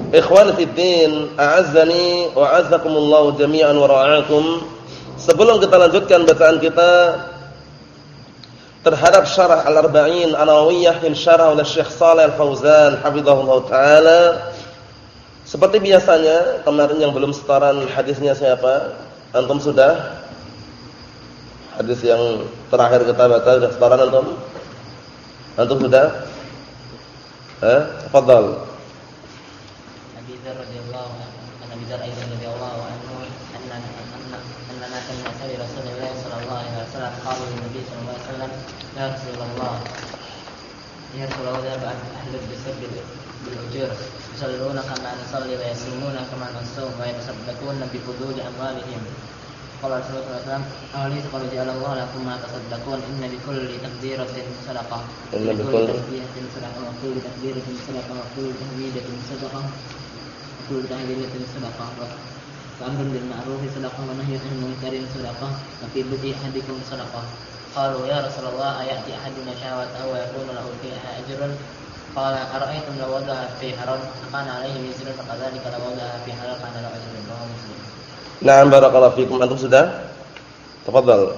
Ikhwan fi din, a'azzani wa a'azzakumullah jami'an wa ra'akum. Sebelum kita lanjutkan bacaan kita terhadap syarah Al-Arba'in An-Nawawiyah syarah oleh Syekh Shalih Al-Fauzan hafizahullah taala. Seperti biasanya, kemarin yang belum setoran hadisnya siapa? Antum sudah? Hadis yang terakhir kita baca sudah setoran antum? Antum sudah? Eh, tafadhal. Ya Rasulullah. Ya Rasulullah ya Ahlul bisab bil ujur Yusalluna kama nasalli wa yasumuna kama nasum Wa yasaddaquna bi fuduli amwalihim. Qala Rasulullah SAW Awali sekolah ja'alallahu lakum ya ma tasaddaqun Inna bi kulli takdiratin sadaqah Inna bi kulli takdiratin sadaqah Wa kulli takdiratin sadaqah Wa kulli tahmidatin sadaqah Wa kulli tahmidatin sadaqah Wa amrun bil ma'rufi sadaqah Wa nahyatun munkarin sadaqah Wa قالوا يا رسول الله أيأتي أحدنا شهوته ويكون له فيها أجر قال أرأيتم لو وضع في حرام كان عليه وزر فكذلك لو وضع في حلال كان له أجر رواه مسلم نعم بارك الله فيكم أنتم sudah تفضل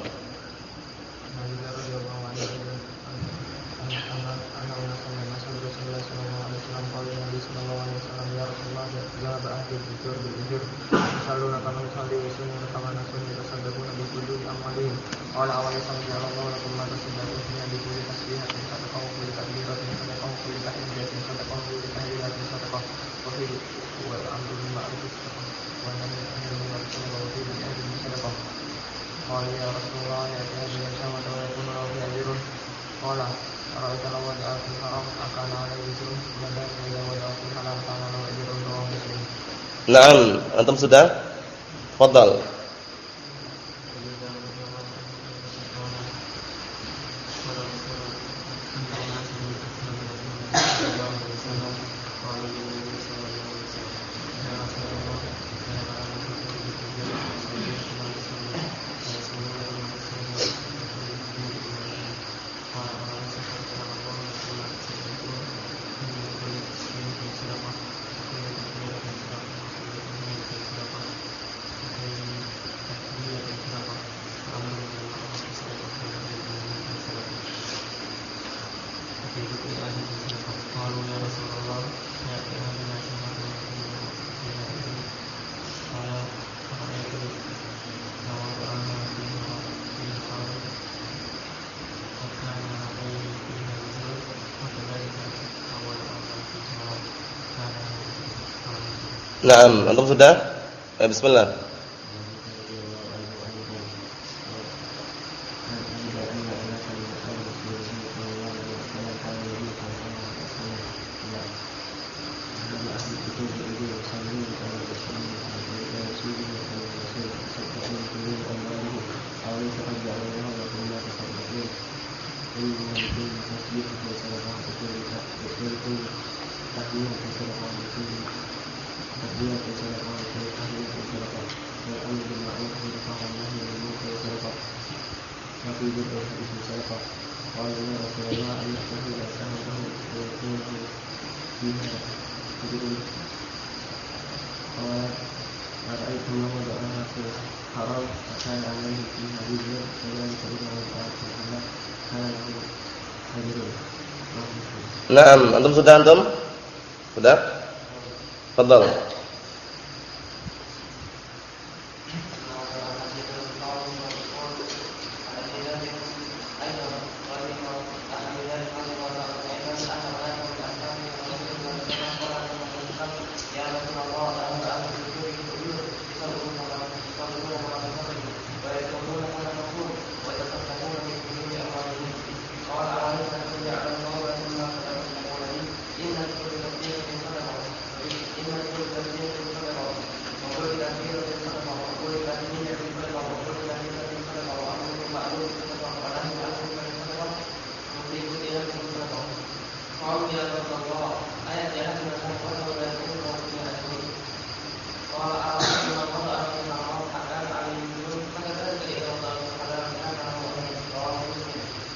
Naam, antum sudah? Fadal. Naam, antum sudah? Eh, bismillah. Naam, antum sudah antum? Sudah? Fadhal.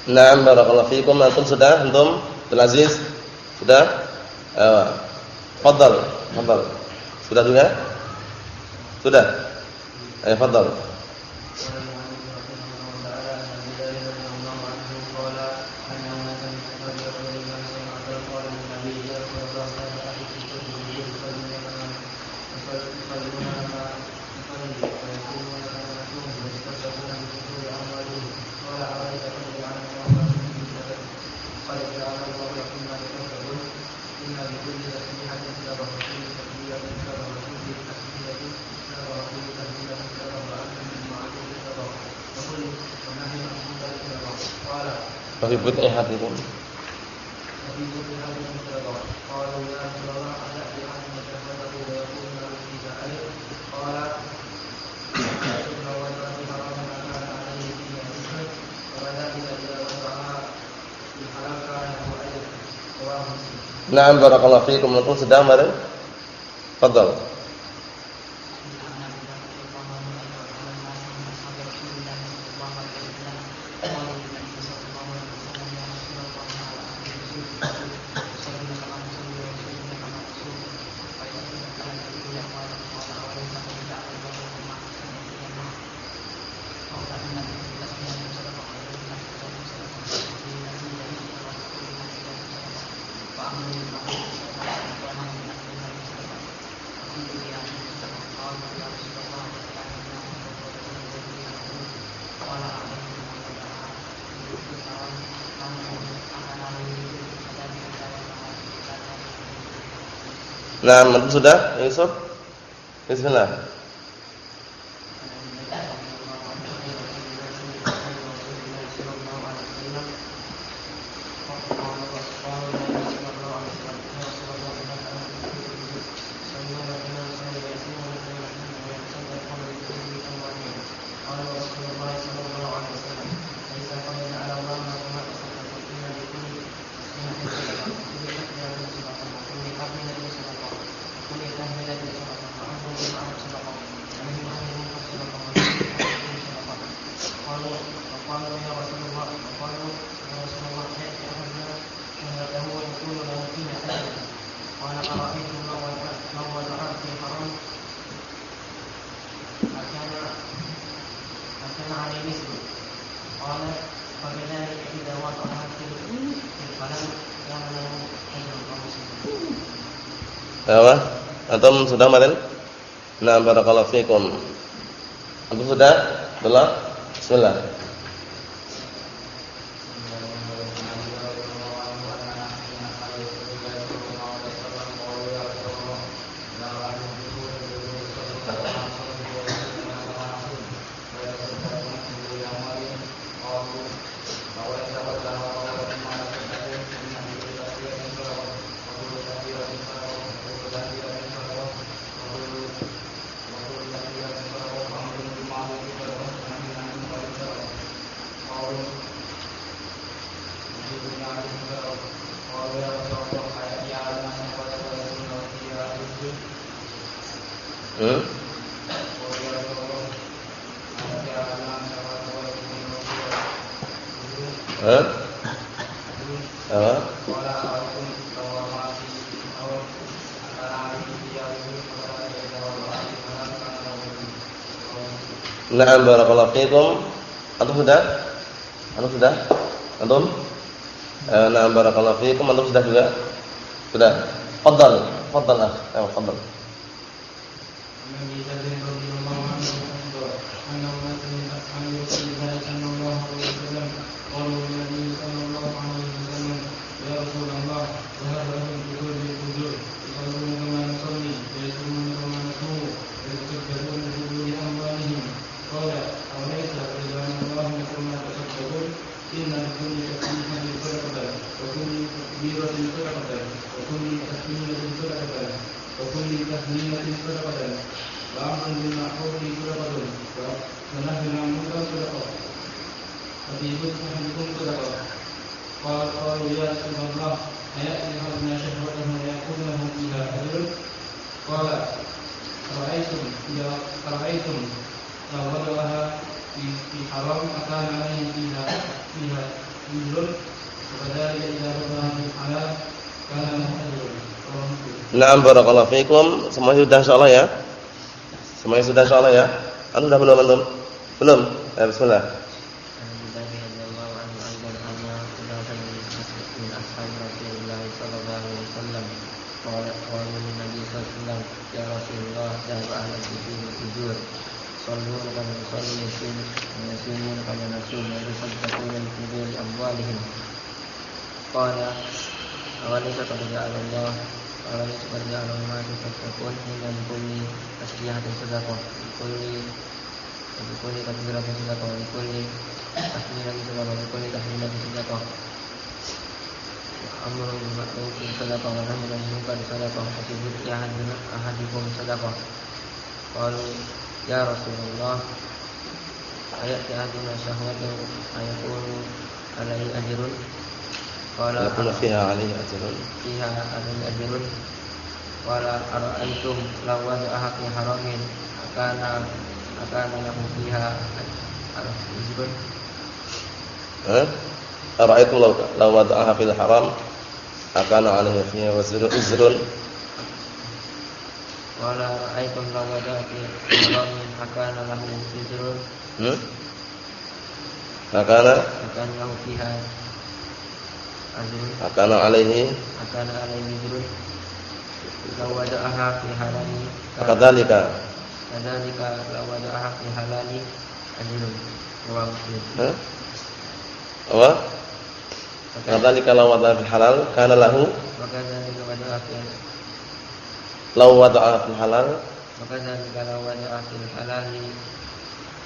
Naam barakallahu fikum. Antum sudah? Antum? Abdul Aziz? Sudah? Eh, fadal, fadal. Sudah juga? Sudah? Eh, fadal. Naam barakallahu fiikum. Antum sedang mari. Fadhal. Nah, sudah, Yusuf? Bismillah. Apa? Antum sudah maten? Nah, barakallahu fikum. Antum sudah? Belum? Bismillah. Fiikum. Antum sudah? Antum sudah? Antum? Eh, na'am barakallahu fiikum. Antum sudah juga? Sudah. Fadhal. Fadhal akh. Ayo, fadhal. Naam barakallahu fikum. Semuanya sudah insyaallah ya. Semuanya sudah insyaallah ya. Anu sudah belum antum? Belum. Ya, bismillah. ayat ti aduna syahwatin ayakunu alaihi ajrun wala yakunu fiha alai ajrun. fiha alai ajrun. Wala ara'aitum law wada'aha fi haramin. Akana akana lahu fiha ajrun. Eh ara'aitum law law wada'aha haram? Akana alaihi fiha ajrun. Wala ara'aitum law wada'a fi haramin. Akana lahu ajrun. Hmm? Akana akana lahu fiha akan alaihi? Akan alaihi jurun law wada'aha fi halali kadzalika kadzalika law wada'aha fi halali ajrun wa muslim. Apa kadzalika law wada'aha fi halal kana lahu? Wa kadzalika wada'a fi law wada'aha fi halal wa kadzalika law wada'aha fi halali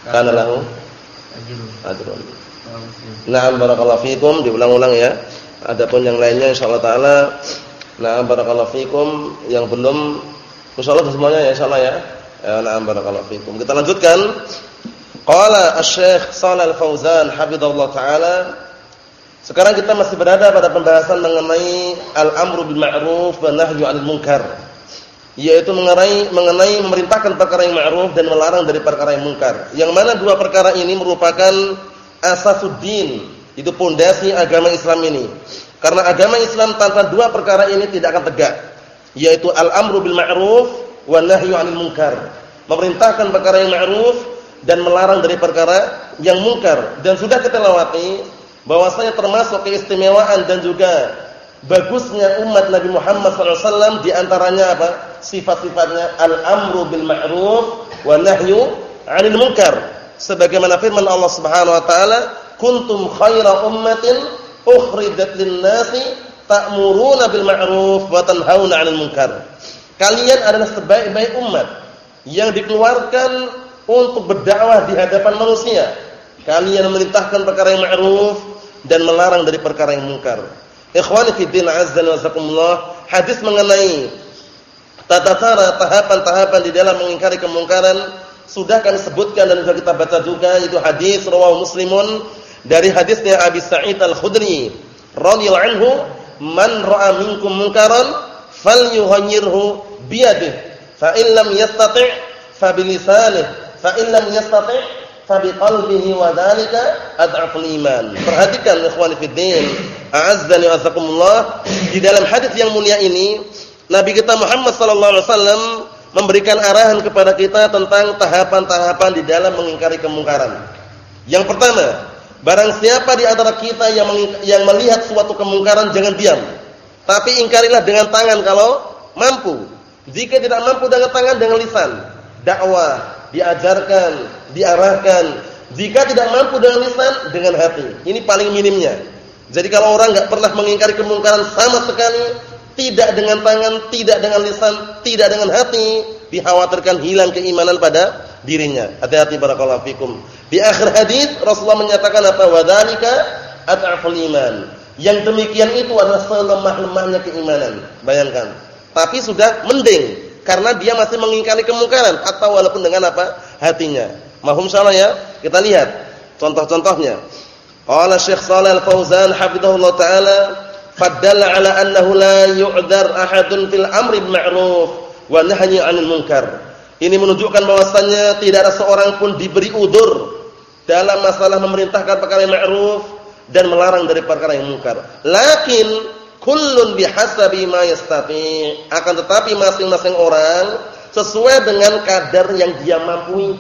kana lahu ajrun Naam barakallahu fikum diulang-ulang ya. Adapun yang lainnya insyaallah taala nah barakallahu fikum yang belum insyaallah semuanya ya insyaallah ya. Ya na'am barakallahu fikum. Kita lanjutkan. Qala Asy-Syaikh Shalal Fauzan hafizallahu taala sekarang kita masih berada pada pembahasan mengenai al-amru bil ma'ruf wa nahyu 'anil munkar. Yaitu mengenai mengenai memerintahkan perkara yang ma'ruf dan melarang dari perkara yang munkar. Yang mana dua perkara ini merupakan asasuddin itu pondasi agama Islam ini. Karena agama Islam tanpa dua perkara ini tidak akan tegak, yaitu al-amru bil ma'ruf wa nahyu 'anil munkar. Memerintahkan perkara yang ma'ruf dan melarang dari perkara yang munkar. Dan sudah kita lewati bahwasanya termasuk keistimewaan dan juga bagusnya umat Nabi Muhammad SAW di antaranya apa? Sifat-sifatnya al-amru bil ma'ruf wa nahyu 'anil munkar. Sebagaimana firman Allah Subhanahu wa taala, kuntum khaira ummatin ukhrijat lin-nasi ta'muruna bil ma'ruf wa tanhauna 'anil munkar. Kalian adalah sebaik-baik umat yang dikeluarkan untuk berdakwah di hadapan manusia. Kalian memerintahkan perkara yang ma'ruf dan melarang dari perkara yang munkar. Ikhwani fi din azza wa jazakumullah, hadis mengenai tata cara tahapan-tahapan di dalam mengingkari kemungkaran sudah kami sebutkan dan sudah kita baca juga itu hadis rawahu Muslimun dari hadisnya Abi Sa'id Al-Khudri radhiyallahu anhu, "Man ra'a minkum munkaran falyughayyirhu biyadihi, fa in lam yastati' fa bilisanihi, fa in lam yastati' fa biqalbihi wa dzalika ad'aful iman." Perhatikan ikhwani fid din, a'azzani wa azakumullah, di dalam hadis yang mulia ini Nabi kita Muhammad sallallahu alaihi wasallam memberikan arahan kepada kita tentang tahapan-tahapan di dalam mengingkari kemungkaran. Yang pertama, Barang siapa di antara kita yang yang melihat suatu kemungkaran jangan diam. Tapi ingkarilah dengan tangan kalau mampu. Jika tidak mampu dengan tangan dengan lisan. Dakwah, diajarkan, diarahkan. Jika tidak mampu dengan lisan dengan hati. Ini paling minimnya. Jadi kalau orang enggak pernah mengingkari kemungkaran sama sekali, tidak dengan tangan, tidak dengan lisan, tidak dengan hati, dikhawatirkan hilang keimanan pada dirinya. Hati-hati barakallahu fikum. Di akhir hadis Rasulullah menyatakan apa? Wadzalika at'aful iman. Yang demikian itu adalah selemah-lemahnya keimanan. Bayangkan. Tapi sudah mending karena dia masih mengingkari kemungkaran atau walaupun dengan apa? hatinya. Mahum salah ya? Kita lihat contoh-contohnya. Qala Syekh Shalal Al-Fauzan hafizahullah taala faddalla ala annahu la yu'dzar ahadun fil amri bil ma'ruf wa nahyi 'anil munkar. Ini menunjukkan bahwasannya tidak ada seorang pun diberi udur dalam masalah memerintahkan perkara yang ma'ruf dan melarang dari perkara yang mungkar. Lakin kullun bihasabi ma yastati. Akan tetapi masing-masing orang sesuai dengan kadar yang dia mampu.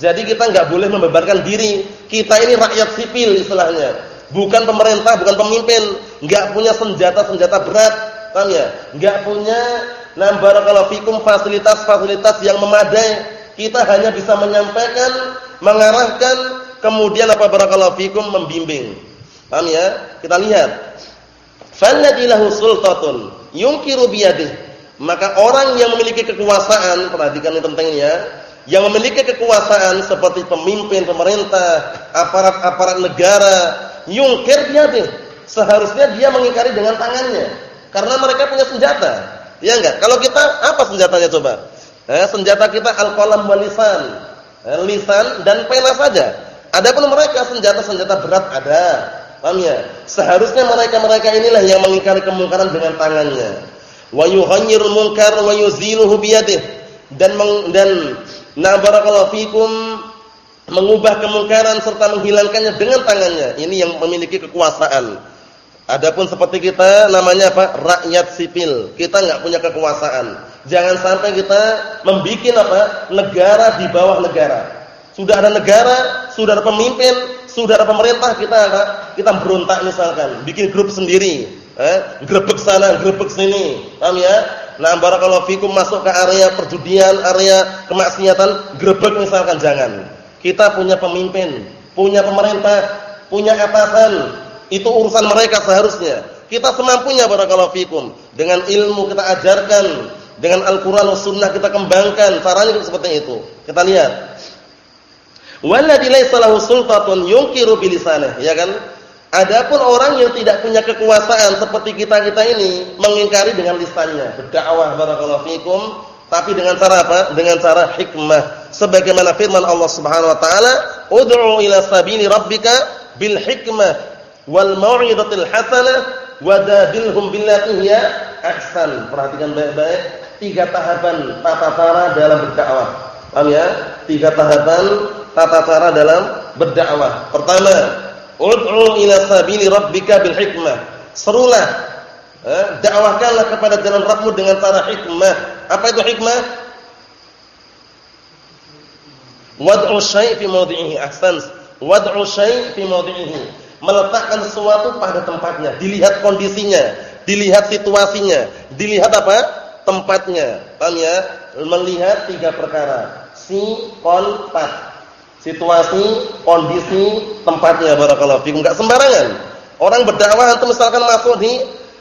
Jadi kita nggak boleh membebankan diri. Kita ini rakyat sipil istilahnya. Bukan pemerintah, bukan pemimpin, nggak punya senjata-senjata berat, paham ya? Nggak punya nah barakallahu fikum fasilitas-fasilitas yang memadai. Kita hanya bisa menyampaikan, mengarahkan, kemudian apa barakallahu fikum membimbing. Paham ya? Kita lihat. Falladzi lahu sultatun yunkiru biyadihi. Maka orang yang memiliki kekuasaan, perhatikan ini pentingnya, yang memiliki kekuasaan seperti pemimpin pemerintah, aparat-aparat negara, yungkir biyadihi. Seharusnya dia mengingkari dengan tangannya karena mereka punya senjata. Ya enggak? Kalau kita apa senjatanya coba? Eh, senjata kita al-qalam. Eh, lisan dan pena saja. Adapun mereka senjata-senjata berat ada. Paham ya? Seharusnya mereka-mereka inilah yang mengingkari kemungkaran dengan tangannya. Wa yughayyirul munkar wa yuziluhu biyadihi. Dan meng, dan na barakallahu fikum mengubah kemungkaran serta menghilangkannya dengan tangannya. Ini yang memiliki kekuasaan. Adapun seperti kita namanya apa? Rakyat sipil. Kita enggak punya kekuasaan. Jangan sampai kita membikin apa? Negara di bawah negara. Sudah ada negara, sudah ada pemimpin, sudah ada pemerintah kita? Kita berontak misalkan, bikin grup sendiri, eh, grebek sana, grebek sini. Paham ya? Nah, barakallahu fikum masuk ke area perjudian, area kemaksiatan, grebek misalkan jangan. Kita punya pemimpin, punya pemerintah, punya atasan. Itu urusan mereka seharusnya. Kita semampunya barakallahu fikum. Dengan ilmu kita ajarkan, dengan Al-Qur'an dan Sunnah kita kembangkan. Caranya seperti itu. Kita lihat. Walladzi laisa lahu sultatun yunkiru bilisanah, ya kan? Adapun orang yang tidak punya kekuasaan seperti kita-kita ini mengingkari dengan lisannya, berdakwah barakallahu fikum, tapi dengan cara apa? Dengan cara hikmah. Sebagaimana firman Allah Subhanahu wa taala, "Ud'u ila sabili rabbika bil hikmah wal mau'izatil hasanah wadadilhum billati hiya ahsan." Perhatikan baik-baik tiga tahapan tata cara dalam berdakwah. Paham ya? Tiga tahapan tata cara dalam berdakwah. Pertama, ud'u ila sabili rabbika bil hikmah. Serulah, eh, dakwahkanlah kepada jalan Rabbmu dengan cara hikmah. Apa itu hikmah? Wad'u syai' fi mawdi'ihi ahsan. Wad'u syai' fi mawdi'ihi. Meletakkan sesuatu pada tempatnya, dilihat kondisinya, dilihat situasinya, dilihat apa? tempatnya. Paham ya? Melihat tiga perkara. Si, kon, pat situasi, kondisi, tempatnya barakallahu fikum enggak sembarangan. Orang berdakwah antum misalkan masuk di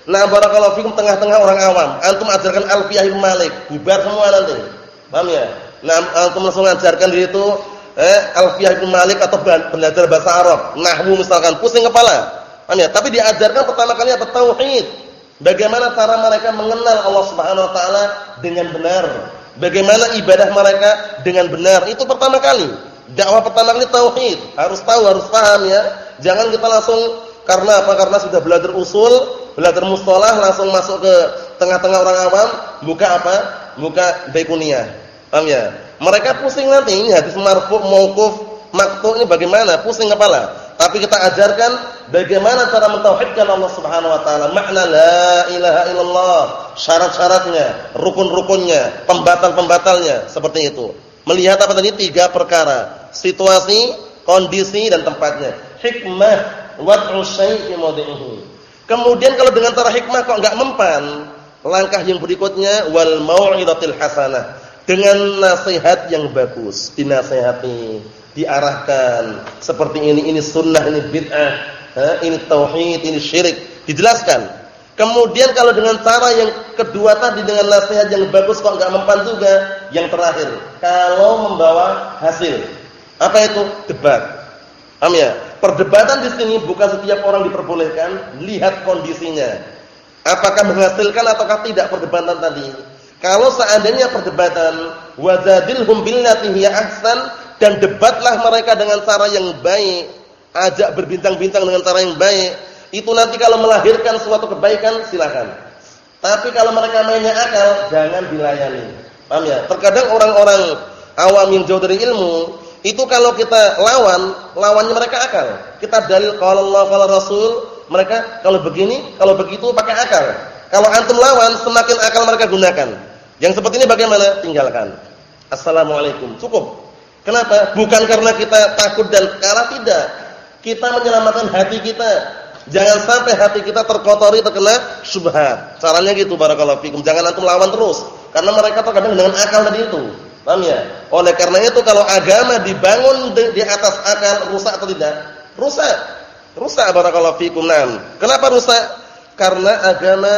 nah barakallahu fikum tengah-tengah orang awam, antum ajarkan Alfiyah Ibnu Malik, bubar semua nanti. Paham ya? Nah, antum langsung ajarkan di itu eh Alfiyah Ibnu Malik atau belajar bahasa Arab, nahwu misalkan, pusing kepala. Paham ya? Tapi diajarkan pertama kali apa tauhid. Bagaimana cara mereka mengenal Allah Subhanahu wa taala dengan benar? Bagaimana ibadah mereka dengan benar? Itu pertama kali. Dakwah pertama kali tauhid, harus tahu, harus paham ya. Jangan kita langsung karena apa? Karena sudah belajar usul, belajar mustalah langsung masuk ke tengah-tengah orang awam, buka apa? Buka baikuniyah. Paham ya? Mereka pusing nanti ini hadis marfu, mauquf, maktu ini bagaimana? Pusing kepala. Tapi kita ajarkan bagaimana cara mentauhidkan Allah Subhanahu wa taala, makna la ilaha illallah, syarat-syaratnya, rukun-rukunnya, pembatal-pembatalnya, seperti itu. Melihat apa tadi? Tiga perkara. Situasi, kondisi dan tempatnya. Hikmah wad'u syai' fi Kemudian kalau dengan cara hikmah kok enggak mempan, langkah yang berikutnya wal mau'izatil hasanah. Dengan nasihat yang bagus, dinasihati, diarahkan seperti ini ini sunnah, ini bid'ah, ini tauhid, ini syirik, dijelaskan. Kemudian kalau dengan cara yang kedua tadi dengan nasihat yang bagus kok enggak mempan juga, yang terakhir kalau membawa hasil. Apa itu? Debat. Paham ya? Perdebatan di sini bukan setiap orang diperbolehkan, lihat kondisinya. Apakah menghasilkan ataukah tidak perdebatan tadi? Kalau seandainya perdebatan wazadilhum billati hiya ahsan dan debatlah mereka dengan cara yang baik, ajak berbincang-bincang dengan cara yang baik, itu nanti kalau melahirkan suatu kebaikan silakan. Tapi kalau mereka mainnya akal, jangan dilayani. Paham ya? Terkadang orang-orang awam yang jauh dari ilmu, itu kalau kita lawan, lawannya mereka akal. kita dalil kalau Allah kalau Rasul, mereka kalau begini, kalau begitu pakai akal. Kalau antum lawan, semakin akal mereka gunakan. Yang seperti ini bagaimana? Tinggalkan. Assalamualaikum. Cukup. Kenapa? Bukan karena kita takut dan kalah tidak. Kita menyelamatkan hati kita. Jangan sampai hati kita terkotori terkena syubhat. Caranya gitu barakallahu fikum. Jangan antum lawan terus. Karena mereka terkadang dengan akal tadi itu. Paham ya? Oleh karena itu kalau agama dibangun di, di atas akal rusak atau tidak? Rusak. Rusak barakallahu fikum. Nah, kenapa rusak? Karena agama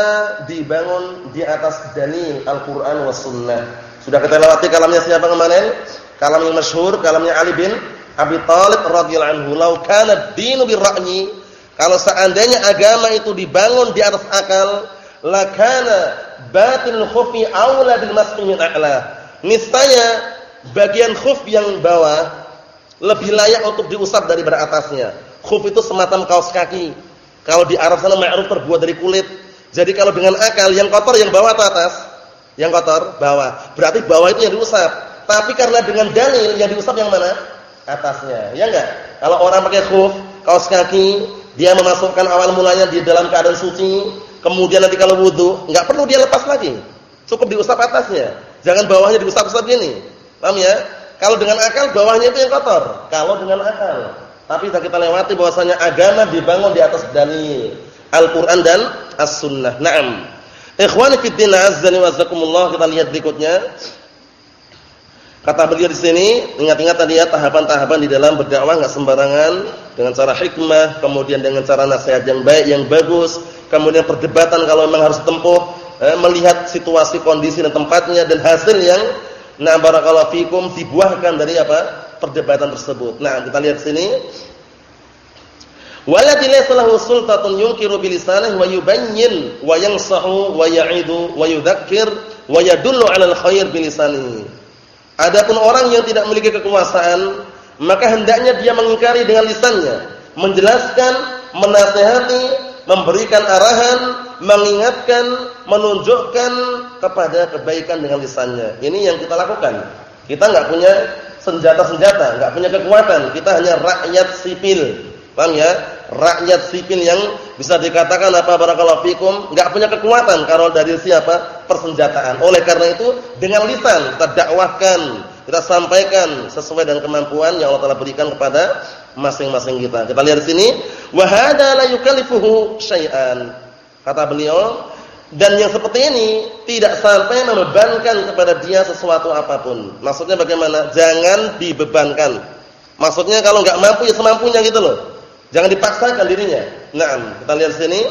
dibangun di atas dalil Al-Qur'an was sunnah. Sudah kita lewati kalamnya siapa kemarin? Kalam yang masyhur, kalamnya Ali bin Abi Thalib radhiyallahu anhu. "Lau kana ad-dinu birra'yi" Kalau seandainya agama itu dibangun di atas akal, lakana batin khufi aula bil a'la. Niscaya bagian khuf yang bawah lebih layak untuk diusap daripada atasnya. Khuf itu semacam kaos kaki. Kalau di Arab sana ma'ruf terbuat dari kulit. Jadi kalau dengan akal yang kotor yang bawah atau atas? Yang kotor bawah. Berarti bawah itu yang diusap. Tapi karena dengan dalil yang diusap yang mana? Atasnya. Ya enggak? Kalau orang pakai khuf, kaos kaki, dia memasukkan awal mulanya di dalam keadaan suci, kemudian nanti kalau wudu, enggak perlu dia lepas lagi. Cukup diusap atasnya. Jangan bawahnya diusap-usap gini. Paham ya? Kalau dengan akal bawahnya itu yang kotor. Kalau dengan akal. Tapi sudah kita lewati bahwasanya agama dibangun di atas dalil Al-Qur'an dan As-Sunnah. Naam. Ikhwani fi din azza wa kita lihat berikutnya. Kata beliau di sini, ingat-ingat tadi ya tahapan-tahapan di dalam berdakwah enggak sembarangan dengan cara hikmah, kemudian dengan cara nasihat yang baik, yang bagus, kemudian perdebatan kalau memang harus tempuh, eh, melihat situasi, kondisi dan tempatnya dan hasil yang na barakallahu fikum dibuahkan dari apa? perdebatan tersebut. Nah, kita lihat sini. Walati laysa lahu sultatun yunkiru bilisanihi wa yubayyin wa yansahu wa ya'idu wa yudzakkir wa yadullu 'alal khair bilisanihi. Adapun orang yang tidak memiliki kekuasaan, maka hendaknya dia mengingkari dengan lisannya, menjelaskan, menasehati, memberikan arahan, mengingatkan, menunjukkan kepada kebaikan dengan lisannya. Ini yang kita lakukan. Kita enggak punya senjata-senjata, enggak punya kekuatan. Kita hanya rakyat sipil. Paham ya? Rakyat sipil yang bisa dikatakan apa barakallahu fikum, enggak punya kekuatan kalau dari siapa? persenjataan. Oleh karena itu dengan lisan kita dakwahkan, kita sampaikan sesuai dengan kemampuan yang Allah telah berikan kepada masing-masing kita. Kita lihat di sini, wa hada la yukallifuhu syai'an. Kata beliau, dan yang seperti ini tidak sampai membebankan kepada dia sesuatu apa pun. Maksudnya bagaimana? Jangan dibebankan. Maksudnya kalau enggak mampu ya semampunya gitu loh. Jangan dipaksakan dirinya. Nah, kita lihat sini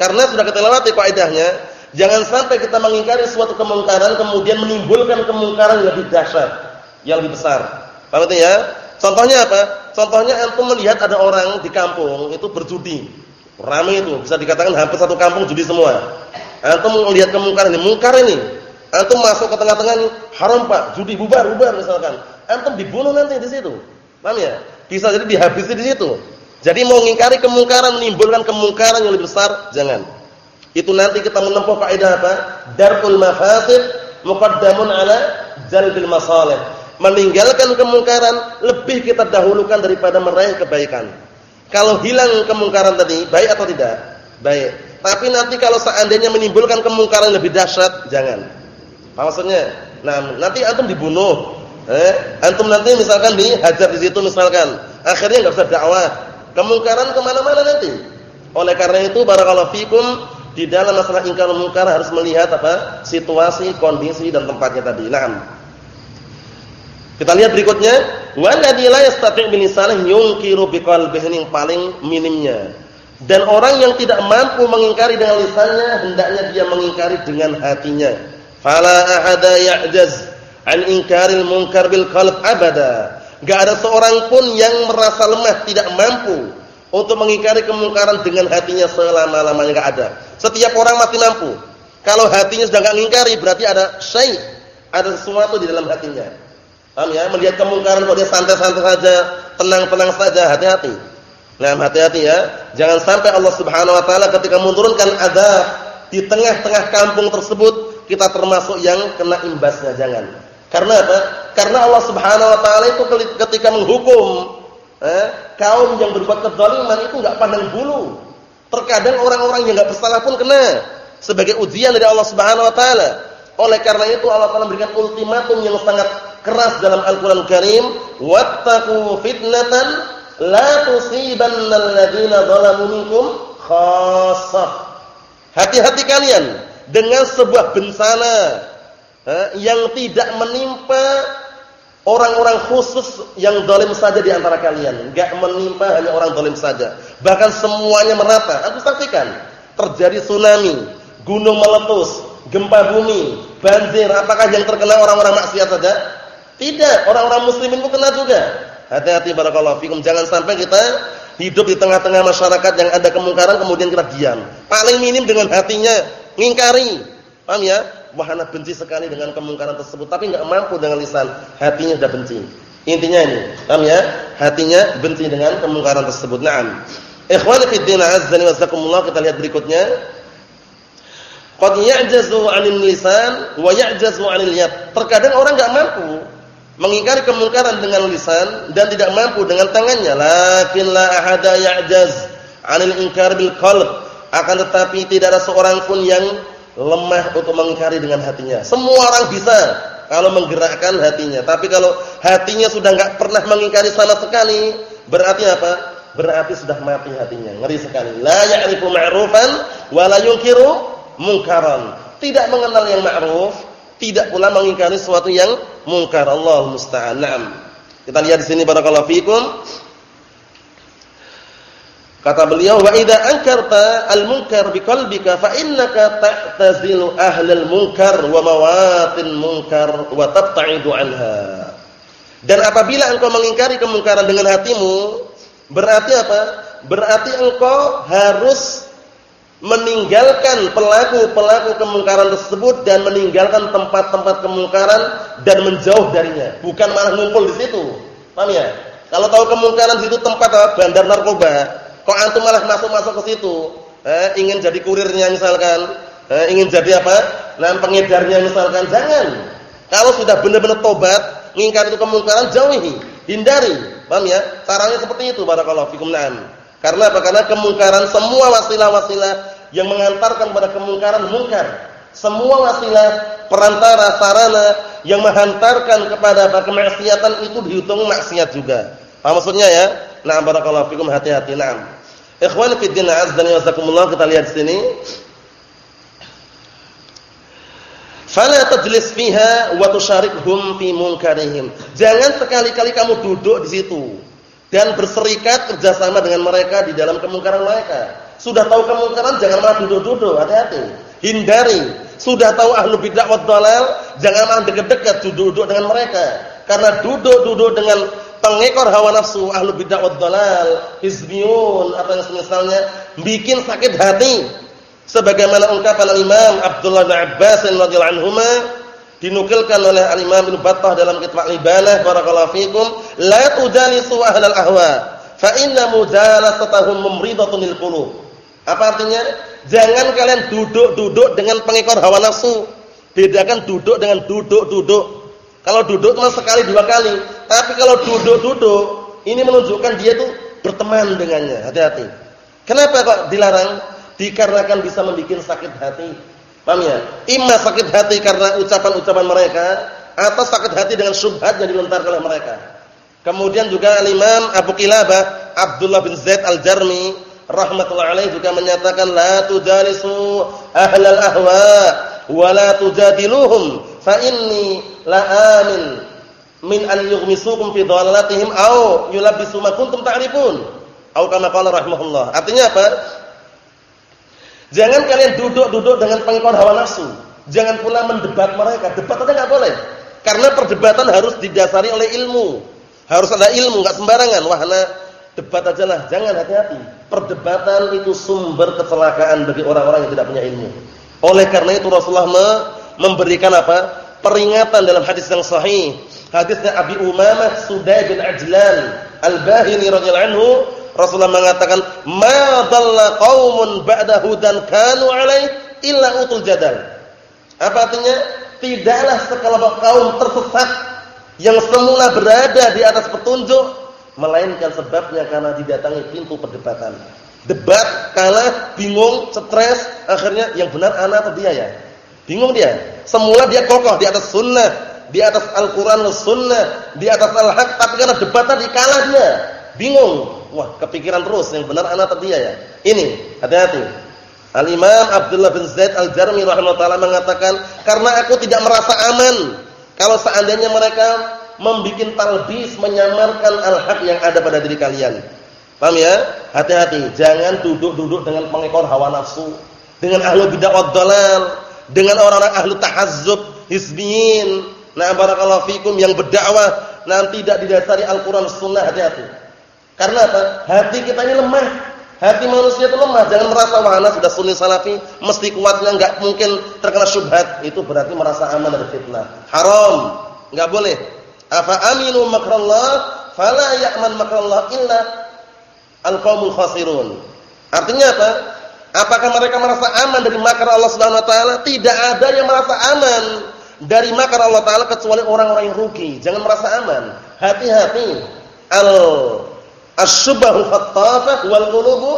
karena sudah kita lewati kaidahnya, Jangan sampai kita mengingkari suatu kemungkaran kemudian menimbulkan kemungkaran yang lebih dahsyat, yang lebih besar. Paham ya? Contohnya apa? Contohnya antum melihat ada orang di kampung itu berjudi. Ramai itu, bisa dikatakan hampir satu kampung judi semua. Antum melihat kemungkaran ini, mungkar ini. Antum masuk ke tengah-tengah ini, haram Pak, judi bubar, bubar misalkan. Antum dibunuh nanti di situ. Paham ya? Bisa jadi dihabisi di situ. Jadi mau mengingkari kemungkaran menimbulkan kemungkaran yang lebih besar, jangan. Itu nanti kita menempuh kaidah apa? Darul mafasid muqaddamun ala jalbil masalih. Meninggalkan kemungkaran lebih kita dahulukan daripada meraih kebaikan. Kalau hilang kemungkaran tadi, baik atau tidak? Baik. Tapi nanti kalau seandainya menimbulkan kemungkaran lebih dahsyat, jangan. Apa maksudnya? Nah, nanti antum dibunuh. Eh, antum nanti misalkan dihajar di situ misalkan, akhirnya enggak bisa dakwah. Kemungkaran ke mana mana nanti. Oleh karena itu barakallahu fikum di dalam masalah ingkar mungkar harus melihat apa? situasi, kondisi dan tempatnya tadi. Naam. Kita lihat berikutnya, walladzi la yastati' bilisanih yunkiru biqalbihi yang paling minimnya. Dan orang yang tidak mampu mengingkari dengan lisannya, hendaknya dia mengingkari dengan hatinya. Fala ahada ya'jaz an inkaril munkar bil qalb abada. Enggak ada seorang pun yang merasa lemah, tidak mampu untuk mengingkari kemungkaran dengan hatinya selama-lamanya enggak ada. Setiap orang masih mampu. Kalau hatinya sudah enggak mengingkari berarti ada syai, ada sesuatu di dalam hatinya. Paham ya? Melihat kemungkaran kok dia santai-santai saja, tenang-tenang saja, hati-hati. Nah, hati-hati ya. Jangan sampai Allah Subhanahu wa taala ketika menurunkan azab di tengah-tengah kampung tersebut kita termasuk yang kena imbasnya, jangan. Karena apa? Karena Allah Subhanahu wa taala itu ketika menghukum eh, kaum yang berbuat kezaliman itu enggak pandang bulu. Terkadang orang-orang yang enggak bersalah pun kena sebagai ujian dari Allah Subhanahu wa taala. Oleh karena itu Allah Taala memberikan ultimatum yang sangat keras dalam Al-Qur'an Karim, "Wattaqu fitnatan la alladziina dzalamu minkum khassah." Hati-hati kalian dengan sebuah bencana yang tidak menimpa orang-orang khusus yang zalim saja di antara kalian, enggak menimpa hanya orang zalim saja. Bahkan semuanya merata. Aku saksikan terjadi tsunami, gunung meletus, gempa bumi, banjir. Apakah yang terkena orang-orang maksiat saja? Tidak, orang-orang muslimin pun kena juga. Hati-hati barakallahu fikum, jangan sampai kita hidup di tengah-tengah masyarakat yang ada kemungkaran kemudian kita diam. Paling minim dengan hatinya ngingkari. Paham ya? Wah, anak benci sekali dengan kemungkaran tersebut tapi enggak mampu dengan lisan, hatinya sudah benci. Intinya ini, paham ya? Hatinya benci dengan kemungkaran tersebut. Naam. Ikhwani fi din azza wa jazakumullah kita lihat berikutnya. Qad ya'jazu 'anil lisan wa ya'jazu 'anil yad. Terkadang orang enggak mampu mengingkari kemungkaran dengan lisan dan tidak mampu dengan tangannya. Lakin la ahada ya'jaz 'anil inkar bil qalb. Akan tetapi tidak ada seorang pun yang lemah untuk mengingkari dengan hatinya. Semua orang bisa kalau menggerakkan hatinya. Tapi kalau hatinya sudah enggak pernah mengingkari sama sekali berarti apa? Berarti sudah mati hatinya. Ngeri sekali. La ya'rifu ma'rufan wa la yunkiru munkaran. Tidak mengenal yang ma'ruf tidak pula mengingkari sesuatu yang mungkar. Allah musta'an. Kita lihat di sini barakallahu fikum. Kata beliau, "Wa idza ankarta al-munkar biqalbika fa innaka ta'tazilu ahlal munkar wa mawatin munkar wa tabta'idu anha." Dan apabila engkau mengingkari kemungkaran dengan hatimu, berarti apa? Berarti engkau harus meninggalkan pelaku-pelaku kemungkaran tersebut dan meninggalkan tempat-tempat kemungkaran dan menjauh darinya, bukan malah ngumpul di situ. Paham ya? Kalau tahu kemungkaran di situ tempat apa? bandar narkoba, kok antum malah masuk-masuk ke situ? Eh, ingin jadi kurirnya misalkan, eh, ingin jadi apa? Nah, pengedarnya misalkan, jangan. Kalau sudah benar-benar tobat, ngingkar itu kemungkaran, jauhi, hindari. Paham ya? Caranya seperti itu barakallahu fikum. Naam. Karena apa? Karena kemungkaran semua wasilah-wasilah yang mengantarkan pada kemungkaran mungkar. Semua wasilah perantara sarana yang menghantarkan kepada kemaksiatan itu dihitung maksiat juga. Apa maksudnya ya? Nah, barakallahu fikum hati-hati. Naam. Ikhwan fi din azza wa jazakumullah kita lihat sini. Fala tajlis fiha wa tusyarikhum fi munkarihim. Jangan sekali-kali kamu duduk di situ dan berserikat kerjasama dengan mereka di dalam kemungkaran mereka. Sudah tahu kemungkaran jangan malah duduk-duduk, hati-hati. Hindari. Sudah tahu ahlu bid'ah wad dalal, jangan malah dekat-dekat duduk-duduk dengan mereka. Karena duduk-duduk dengan pengekor hawa nafsu ahlu bid'ah wad dalal, hizbiyun atau yang semisalnya bikin sakit hati. Sebagaimana ungkapan Imam Abdullah bin Abbas radhiyallahu anhuma dinukilkan oleh al-Imam Ibnu Battah dalam kitab Al-Ibanah barakallahu fikum la tujalisu ahlal ahwa fa inna mujalasatahum mumridatun lil qulub apa artinya? Jangan kalian duduk-duduk dengan pengekor hawa nafsu. Bedakan duduk dengan duduk-duduk. Kalau duduk cuma sekali dua kali. Tapi kalau duduk-duduk ini menunjukkan dia tuh berteman dengannya. Hati-hati. Kenapa kok dilarang? Dikarenakan bisa membuat sakit hati. Paham ya? Imma sakit hati karena ucapan-ucapan mereka atau sakit hati dengan syubhat yang dilontarkan oleh mereka. Kemudian juga Imam Abu Qilabah Abdullah bin Zaid Al-Jarmi rahmatullah alaih juga menyatakan la tujalisu ahlal ahwa wa la tujadiluhum fa inni la amin min an yughmisukum fi dhalalatihim au yulabbisu ma kuntum ta'rifun. Au kama qala rahimahullah. Artinya apa? Jangan kalian duduk-duduk dengan pengikut hawa nafsu. Jangan pula mendebat mereka. Debat aja nggak boleh. Karena perdebatan harus didasari oleh ilmu. Harus ada ilmu, nggak sembarangan. Wahana debat aja lah. Jangan hati-hati. Perdebatan itu sumber kecelakaan bagi orang-orang yang tidak punya ilmu. Oleh karena itu Rasulullah memberikan apa? Peringatan dalam hadis yang sahih. Hadisnya Abi Umamah Sudai bin Ajlan Al-Bahili radhiyallahu anhu Rasulullah mengatakan, "Ma dhalla qaumun ba'da hudan kanu 'alai illa utul jadal." Apa artinya? Tidaklah sekelompok kaum tersesat yang semula berada di atas petunjuk melainkan sebabnya karena didatangi pintu perdebatan. Debat, kalah, bingung, stres, akhirnya yang benar anak atau dia ya? Bingung dia. Semula dia kokoh di atas sunnah, di atas Al-Qur'an sunnah, di atas al-haq, tapi karena debat tadi kalah dia. Bingung. Wah, kepikiran terus yang benar anak atau dia ya? Ini, hati-hati. Al-Imam Abdullah bin Zaid Al-Jarmi rahimahullah mengatakan, "Karena aku tidak merasa aman kalau seandainya mereka membuat talbis menyamarkan al-haq yang ada pada diri kalian." Paham ya? Hati-hati, jangan duduk-duduk dengan pengekor hawa nafsu, dengan ahlu bid'ah wad dalal, dengan orang-orang ahlu tahazzub, hizbiyin. Nah, barakallahu fikum yang berdakwah nanti tidak didasari Al-Qur'an Sunnah, hati-hati. Karena apa? Hati kita ini lemah. Hati manusia itu lemah, jangan merasa wahana sudah sunni salafi, mesti kuatnya enggak mungkin terkena syubhat. Itu berarti merasa aman dari fitnah. Haram, enggak boleh. Afa aminu makrallah fala ya'man makrallah illa al-qaumul khasirun. Artinya apa? Apakah mereka merasa aman dari makar Allah Subhanahu wa taala? Tidak ada yang merasa aman dari makar Allah taala kecuali orang-orang yang rugi. Jangan merasa aman. Hati-hati. Al khattafah wal qulubu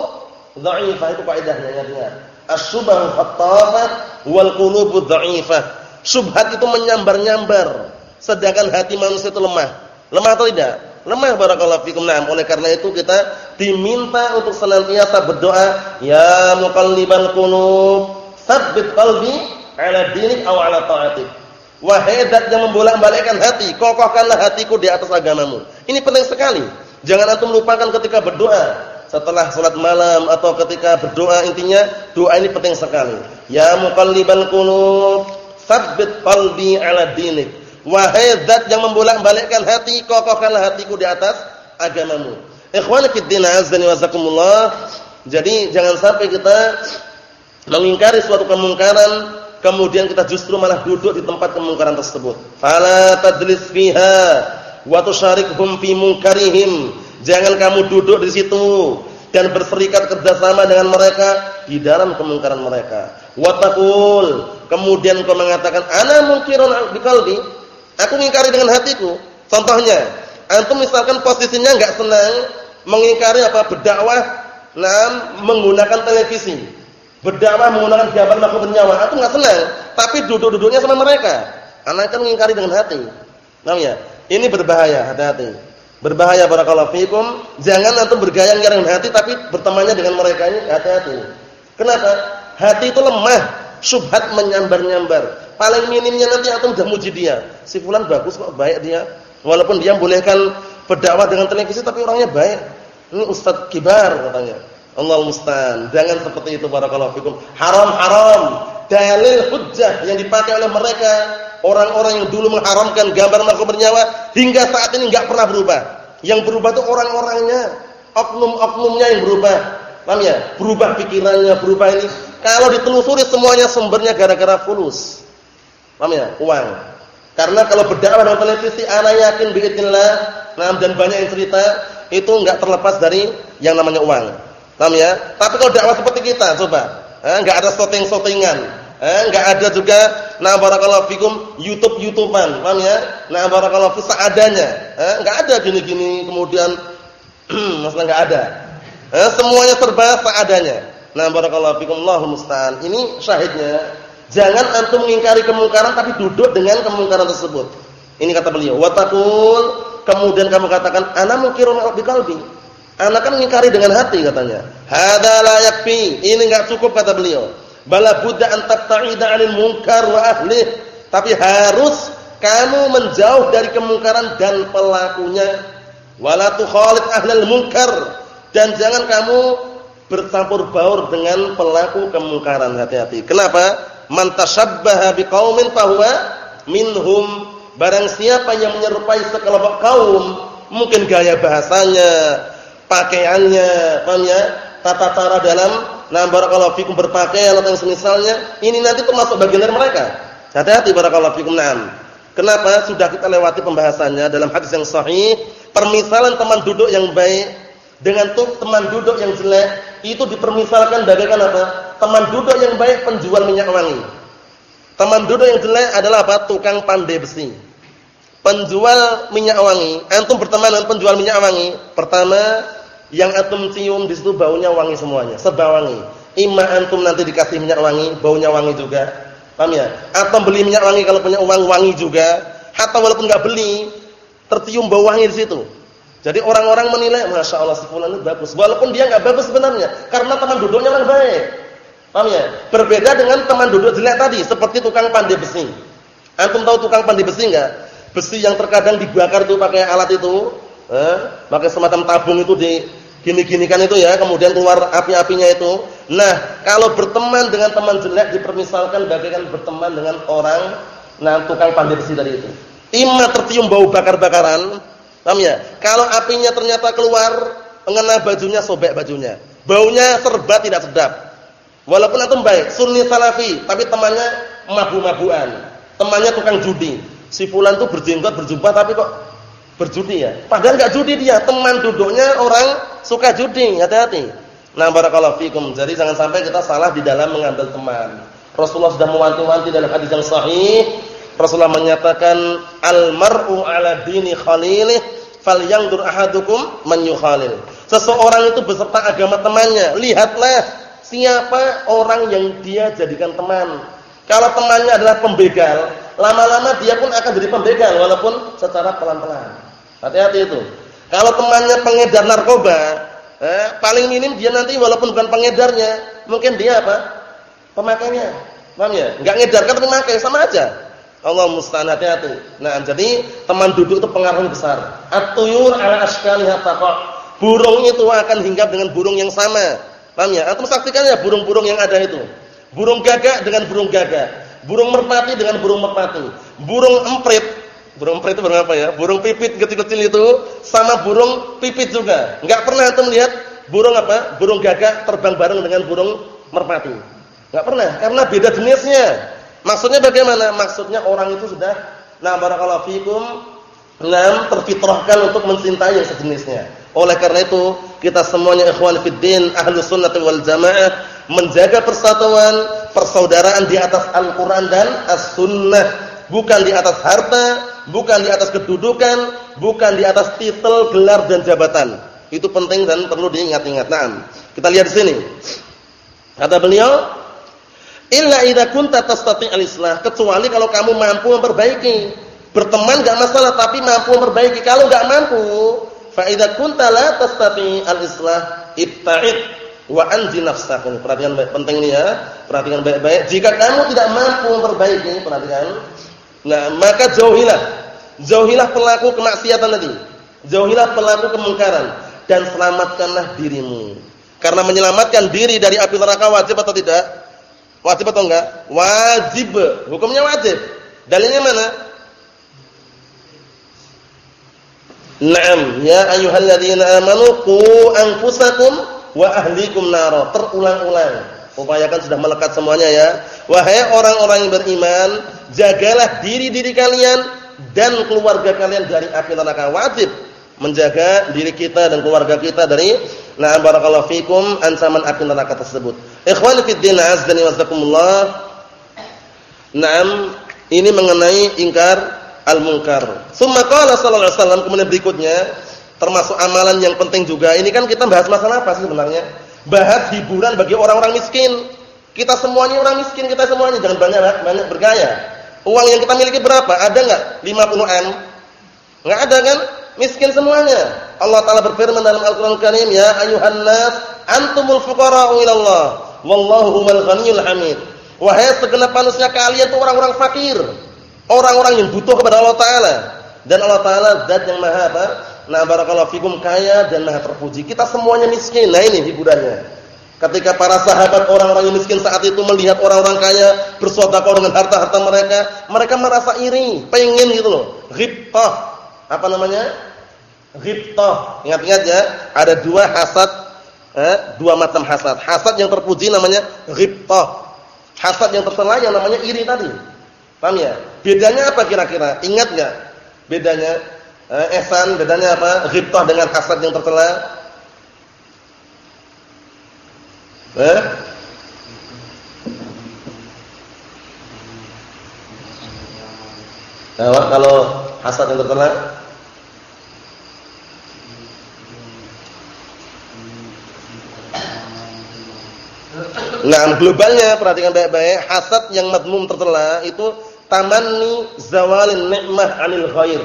dha'ifah itu kaidahnya ingat-ingat. As-subahul khattafah wal qulubu dha'ifah. Subhat itu menyambar-nyambar, sedangkan hati manusia itu lemah. Lemah atau tidak? Lemah barakallahu fikum. Naam, oleh karena itu kita diminta untuk senantiasa berdoa, ya muqallibal qulub, tsabbit qalbi ala dinik aw ala ta'atik. Wahai zat yang membolak-balikkan hati, kokohkanlah hatiku di atas agamamu. Ini penting sekali. Jangan antum lupakan ketika berdoa setelah salat malam atau ketika berdoa intinya doa ini penting sekali. Ya muqallibal qulub, tsabbit qalbi 'ala dinik. Wahai zat yang membolak-balikkan hati, kokohkanlah hatiku di atas agamamu. Din azza wa jazakumullah. Jadi jangan sampai kita mengingkari suatu kemungkaran kemudian kita justru malah duduk di tempat kemungkaran tersebut. Fala tadlis fiha wa tusyarikhum fi munkarihim. Jangan kamu duduk di situ dan berserikat kerjasama dengan mereka di dalam kemungkaran mereka. Wa taqul, kemudian kau mengatakan ana munkirun biqalbi, aku mengingkari dengan hatiku. Contohnya, antum misalkan posisinya enggak senang mengingkari apa berdakwah nah menggunakan televisi. Berdakwah menggunakan gambar makhluk bernyawa, aku enggak senang, tapi duduk-duduknya sama mereka. Anak kan mengingkari dengan hati. Namanya ini berbahaya, hati-hati. Berbahaya barakallahu fikum. Jangan antum bergaya dengan hati tapi bertemannya dengan mereka ini hati-hati. Kenapa? Hati itu lemah, subhat menyambar-nyambar. Paling minimnya nanti antum sudah muji dia. Si fulan bagus kok, baik dia. Walaupun dia bolehkan berdakwah dengan televisi tapi orangnya baik. Ini ustaz kibar katanya. Allah musta'an. Jangan seperti itu barakallahu fikum. Haram-haram. Dalil hujjah yang dipakai oleh mereka Orang-orang yang dulu mengharamkan gambar makhluk bernyawa hingga saat ini enggak pernah berubah. Yang berubah itu orang-orangnya, oknum-oknumnya yang berubah. Paham ya? Berubah pikirannya, berubah ini. Kalau ditelusuri semuanya sumbernya gara-gara fulus. Paham ya? Uang. Karena kalau berdakwah dengan televisi, ana yakin biidznillah, nah dan banyak yang cerita itu enggak terlepas dari yang namanya uang. Paham ya? Tapi kalau dakwah seperti kita, coba, eh, enggak ada shooting-shootingan Eh, enggak ada juga nah barakallahu fikum YouTube-YouTubean, paham ya? Nah barakallahu fi seadanya. Eh, enggak ada gini-gini kemudian masalah enggak ada. Eh, semuanya serba seadanya. Nah barakallahu fikum Allahu musta'an. Ini syahidnya. Jangan antum mengingkari kemungkaran tapi duduk dengan kemungkaran tersebut. Ini kata beliau. Wa taqul kemudian kamu katakan ana mungkirun biqalbi. Anak kan mengingkari dengan hati katanya. Hadza la yakfi. Ini enggak cukup kata beliau bala budda an tabta'ida 'anil wa ahlih tapi harus kamu menjauh dari kemungkaran dan pelakunya wala tukhalid ahlal munkar dan jangan kamu bercampur baur dengan pelaku kemungkaran hati-hati kenapa man tashabbaha biqaumin fahuwa minhum barang siapa yang menyerupai sekelompok kaum mungkin gaya bahasanya pakaiannya paham ya tata cara dalam Nah, barakallahu fikum berpakaian atau semisalnya, ini nanti termasuk bagian dari mereka. Hati-hati barakallahu fikum. Naam. Kenapa? Sudah kita lewati pembahasannya dalam hadis yang sahih, permisalan teman duduk yang baik dengan teman duduk yang jelek itu dipermisalkan bagaikan apa? Teman duduk yang baik penjual minyak wangi. Teman duduk yang jelek adalah apa? Tukang pandai besi. penjual minyak wangi, antum berteman dengan penjual minyak wangi, pertama yang antum cium di situ baunya wangi semuanya, serba wangi. Ima antum nanti dikasih minyak wangi, baunya wangi juga. Paham ya? Atau beli minyak wangi kalau punya uang wangi juga, atau walaupun enggak beli, tercium bau wangi di situ. Jadi orang-orang menilai, masya Allah si fulan itu bagus, walaupun dia enggak bagus sebenarnya, karena teman duduknya orang baik. Paham ya? Berbeda dengan teman duduk jelek tadi, seperti tukang pandai besi. Antum tahu tukang pandai besi enggak? besi yang terkadang dibakar itu pakai alat itu, eh, pakai semacam tabung itu di gini-ginikan itu ya, kemudian keluar api-apinya itu. Nah, kalau berteman dengan teman jelek dipermisalkan bagaikan berteman dengan orang nah tukang pandai besi tadi itu. Ima tercium bau bakar-bakaran, paham ya? Kalau apinya ternyata keluar mengena bajunya, sobek bajunya. Baunya serba tidak sedap. Walaupun itu baik, sunni salafi, tapi temannya mabu-mabuan. Temannya tukang judi. Si fulan tuh berjenggot berjumpa tapi kok berjudi ya. Padahal enggak judi dia, teman duduknya orang suka judi, hati-hati. Nah, barakallahu fikum. Jadi jangan sampai kita salah di dalam mengambil teman. Rasulullah sudah mewanti-wanti dalam hadis yang sahih. Rasulullah menyatakan al-mar'u 'ala dini khalilih falyanzur ahadukum man yukhalil. Seseorang itu beserta agama temannya. Lihatlah siapa orang yang dia jadikan teman. Kalau temannya adalah pembegal, lama-lama dia pun akan jadi pembegal walaupun secara pelan-pelan. Hati-hati itu. Kalau temannya pengedar narkoba, eh, paling minim dia nanti walaupun bukan pengedarnya, mungkin dia apa? Pemakainya. Paham ya? Enggak ngedarkan tapi pakai sama aja. Allah musta'an hati-hati. Nah, jadi teman duduk itu pengaruh besar. At-tuyur ala ashkaliha taqa. Burung itu akan hinggap dengan burung yang sama. Paham ya? Antum saksikan ya burung-burung yang ada itu. Burung gagak dengan burung gagak burung merpati dengan burung merpati, burung emprit, burung emprit itu burung apa ya? Burung pipit kecil-kecil itu sama burung pipit juga. Enggak pernah antum lihat burung apa? Burung gagak terbang bareng dengan burung merpati. Enggak pernah, karena beda jenisnya. Maksudnya bagaimana? Maksudnya orang itu sudah nah barakallahu fikum Nam terfitrahkan untuk mencintai yang sejenisnya. Oleh karena itu, kita semuanya ikhwan fiddin, ahlus sunnah wal jamaah menjaga persatuan, persaudaraan di atas Al-Qur'an dan As-Sunnah, bukan di atas harta, bukan di atas kedudukan, bukan di atas titel, gelar dan jabatan. Itu penting dan perlu diingat-ingat. Nah, kita lihat di sini. Kata beliau, "Illa idza kunta tastati' al-islah", kecuali kalau kamu mampu memperbaiki. Berteman enggak masalah, tapi mampu memperbaiki. Kalau enggak mampu, fa idza kunta la tastati' al-islah, ibta'id wa anzi nafsaka. Perhatikan baik penting ini ya. Perhatikan baik-baik. Jika kamu tidak mampu memperbaiki, perhatikan. Nah, maka jauhilah. Jauhilah pelaku kemaksiatan tadi. Jauhilah pelaku kemungkaran dan selamatkanlah dirimu. Karena menyelamatkan diri dari api neraka wajib atau tidak? Wajib atau enggak? Wajib. Hukumnya wajib. Dalilnya mana? Naam, ya ayyuhalladzina amanu qu anfusakum wa ahlikum nar. Terulang-ulang. Upayakan sudah melekat semuanya ya. Wahai orang-orang yang beriman, jagalah diri-diri kalian dan keluarga kalian dari api neraka. Wajib menjaga diri kita dan keluarga kita dari na'am barakallahu fikum ancaman api neraka tersebut. Ikhwani fid din azdani wasakumullah. Naam, ini mengenai ingkar al-munkar. Summa qala sallallahu alaihi wasallam kemudian berikutnya termasuk amalan yang penting juga. Ini kan kita bahas masalah apa sih sebenarnya? Bahas hiburan bagi orang-orang miskin. Kita semuanya orang miskin, kita semuanya jangan banyak banyak bergaya. Uang yang kita miliki berapa? Ada enggak? 50 M? Enggak ada kan? Miskin semuanya. Allah taala berfirman dalam Al-Qur'an Karim, "Ya ayuhan nas, antumul fuqara'u ila Allah, wallahu huwal ghaniyyul hamid." Wahai segenap manusia kalian itu orang-orang fakir orang-orang yang butuh kepada Allah taala dan Allah taala zat yang maha apa? Nah, barakallahu fikum kaya dan maha terpuji. Kita semuanya miskin. Nah, ini hiburannya. Ketika para sahabat orang-orang yang miskin saat itu melihat orang-orang kaya bersedekah dengan harta-harta mereka, mereka merasa iri, pengen gitu loh. Ghibtah. Apa namanya? Ghibtah. Ingat-ingat ya, ada dua hasad, eh, dua macam hasad. Hasad yang terpuji namanya ghibtah. Hasad yang tercela yang namanya iri tadi. Paham ya? Bedanya apa kira-kira? Ingat enggak? Bedanya eh, ihsan bedanya apa? Ghibtah dengan hasad yang tercela? Eh? Nah, kalau Hasad yang tercela? Nah, globalnya perhatikan baik-baik, hasad yang madmum tercela itu tamanni zawalin nikmah 'anil ghair.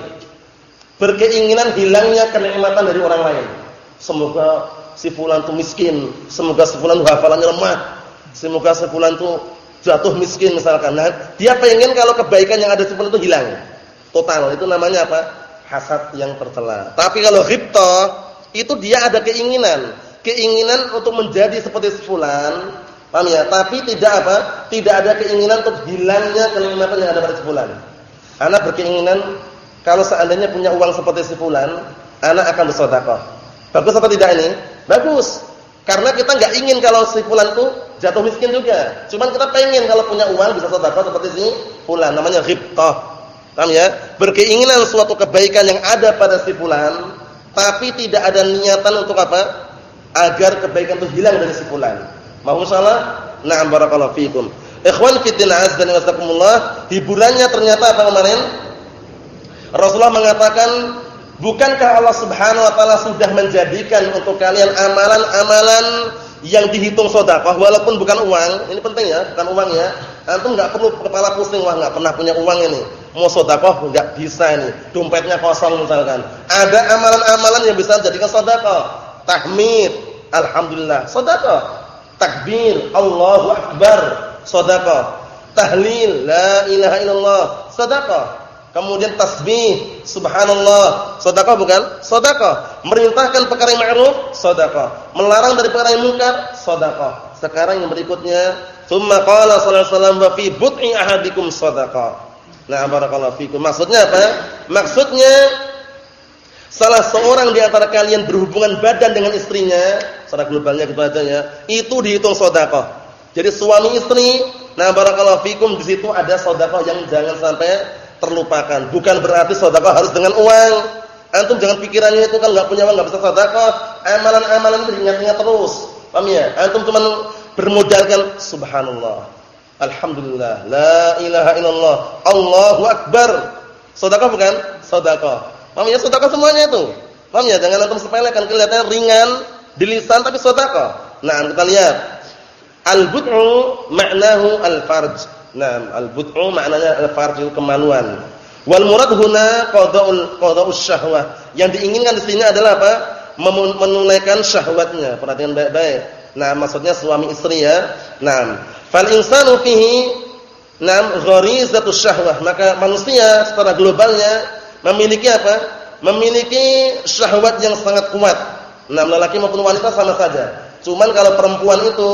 Berkeinginan hilangnya kenikmatan dari orang lain. Semoga si fulan itu miskin, semoga si fulan hafalannya lemah, semoga si fulan itu jatuh miskin misalkan. Nah, dia pengen kalau kebaikan yang ada di fulan itu hilang. Total, itu namanya apa? Hasad yang tercela. Tapi kalau ghibtah, itu dia ada keinginan, keinginan untuk menjadi seperti si fulan Paham ya? Tapi tidak apa? Tidak ada keinginan untuk hilangnya kenikmatan yang ada pada sebulan. Anak berkeinginan kalau seandainya punya uang seperti sebulan, anak akan bersedekah. Bagus atau tidak ini? Bagus. Karena kita nggak ingin kalau si fulan itu jatuh miskin juga. Cuman kita pengen kalau punya uang bisa sedekah seperti si fulan, namanya ghibtah. Paham ya? Berkeinginan suatu kebaikan yang ada pada si tapi tidak ada niatan untuk apa? Agar kebaikan itu hilang dari si. Mau salah? Na'am barakallahu fikum. Ikhwan fiddin azdan wasakumullah, hiburannya ternyata apa kemarin? Rasulullah mengatakan, bukankah Allah Subhanahu wa taala sudah menjadikan untuk kalian amalan-amalan yang dihitung sedekah walaupun bukan uang. Ini penting ya, bukan uang ya. Antum enggak perlu kepala pusing wah enggak pernah punya uang ini. Mau sedekah enggak bisa ini. Dompetnya kosong misalkan. Ada amalan-amalan yang bisa dijadikan sedekah. Tahmid, alhamdulillah, sedekah takbir Allahu akbar. Sedekah tahlil la ilaha illallah. Sedekah kemudian tasbih subhanallah. Sedekah bukan? Sedekah merintahkan perkara yang ma'ruf sedekah melarang dari perkara yang munkar sedekah sekarang yang berikutnya thumma qala sallallahu wa fi bud'i ahadikum sedekah nah barakallahu fikum. Maksudnya apa? Maksudnya salah seorang di antara kalian berhubungan badan dengan istrinya, secara globalnya gitu aja ya, itu dihitung sedekah. Jadi suami istri, nah barakallahu fikum di situ ada sedekah yang jangan sampai terlupakan. Bukan berarti sedekah harus dengan uang. Antum jangan pikirannya itu kan enggak punya uang enggak bisa sedekah. Amalan-amalan itu ingat-ingat terus. Paham ya? Antum cuma bermodalkan subhanallah. Alhamdulillah, la ilaha illallah, Allahu akbar. Sedekah bukan? Sedekah. Paham ya sedekah semuanya itu. Paham ya? Jangan antum sepelekan kelihatannya ringan di lisan tapi sedekah. Nah, kita lihat. Al-bud'u ma'nahu al-farj. Nah, al-bud'u maknanya al-farj kemaluan. Wal murad huna qada'ul qada'us syahwah. Yang diinginkan di sini adalah apa? menunaikan syahwatnya. Perhatikan baik-baik. Nah, maksudnya suami istri ya. Nah, fal insanu fihi nam gharizatus syahwah. Maka manusia secara globalnya memiliki apa? Memiliki syahwat yang sangat kuat. Nah, lelaki maupun wanita sama saja. Cuman kalau perempuan itu